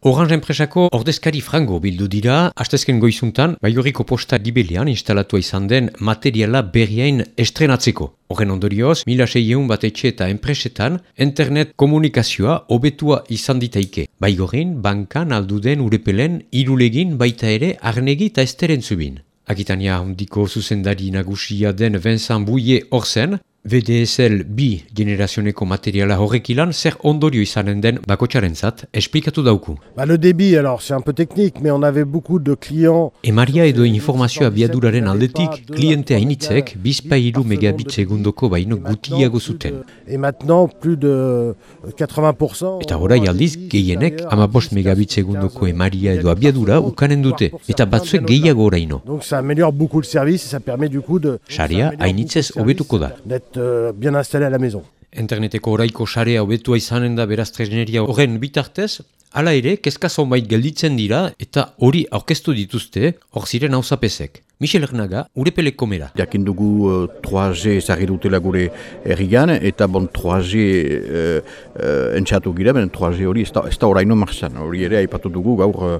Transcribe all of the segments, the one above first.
Orange enpresako ordezkari frango bildu dira, hastezken goizuntan, baigoriko posta dibelian instalatua izan den materiala berriain estrenatzeko. Horren ondorioz, mila seieun bat etxe eta enpresetan, internet komunikazioa hobetua izan ditaike. Baigorin, bankan alduden urepelen, irulegin baita ere arnegi eta esteren zubin. Akitania handiko zuzendari nagusia den Vincent Bouye orzen, VDSL bi generazioneko materiala horrek ilan, zer ondorio izanen den bakotxaren zat, esplikatu dauku. Bah, le débit, alors c'est un peu technique, mais on avait beaucoup de clients. Emaria edo informazioa biaduraren aldetik, klientea initzek bizpailu megabit segundoko baino gutiago zuten. Et maintenant, plus de 80%. Eta orai aldiz, gehienek amabost megabit segundoko emaria edo abiadura ukanen dute, eta batzuek gehiago oraino. Donc ça améliore beaucoup le service et ça permet du coup de Sarea hainitzez hobetuko da. Euh, bien installé à la maison. Interneteko oraiko sarea hobetua izanen da beraz tresneria horren bitartez, hala ere, kezka zonbait gelditzen dira eta hori aurkeztu dituzte hor ziren hauzapezek. Michel Ernaga, urepele komera. Jakin dugu uh, 3G ezagir dutela gure errigan, eta bon 3G uh, uh, entxatu gira, ben 3G hori ez da, ez da oraino marxan. Hori ere aipatu dugu gaur uh,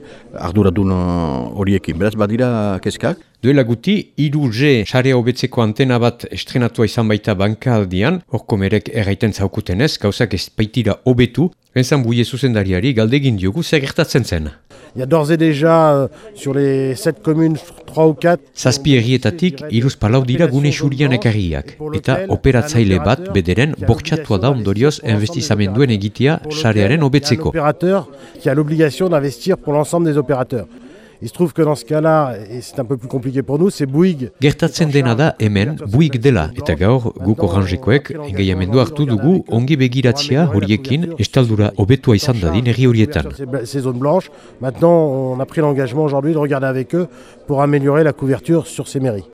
arduradun uh, horiekin. Beraz, badira kezkak? Duela guti, 2G sarea hobetzeko antena bat estrenatua izan baita banka aldian, hor komerek erraiten zaukutenez, gauzak ez baitira hobetu, Benzan buie zuzendariari galdegin diogu zer gertatzen zen. Il y a d'ores et déjà euh, sur les 7 communes, 3 ou 4. Zazpi errietatik iruz palau dira gune xurian ekarriak, eta operatzaile bat bederen bortxatua da ondorioz investizamenduen egitea sarearen hobetzeko. opérateur qui a l'obligation d'investir pour l'ensemble des opérateurs. Il se trouve que dans ce cas-là, et c'est un peu plus compliqué pour nous, c'est Bouygues. Gertatzen dena da hemen buik dela, eta gaur guk oranjekoek engaiamendu hartu dugu ongi begiratzia horiekin estaldura hobetua izan dadin herri horietan. Ces zones blanches. Maintenant, on a pris l'engagement aujourd'hui de regarder avec eux pour améliorer la couverture sur ces mairies.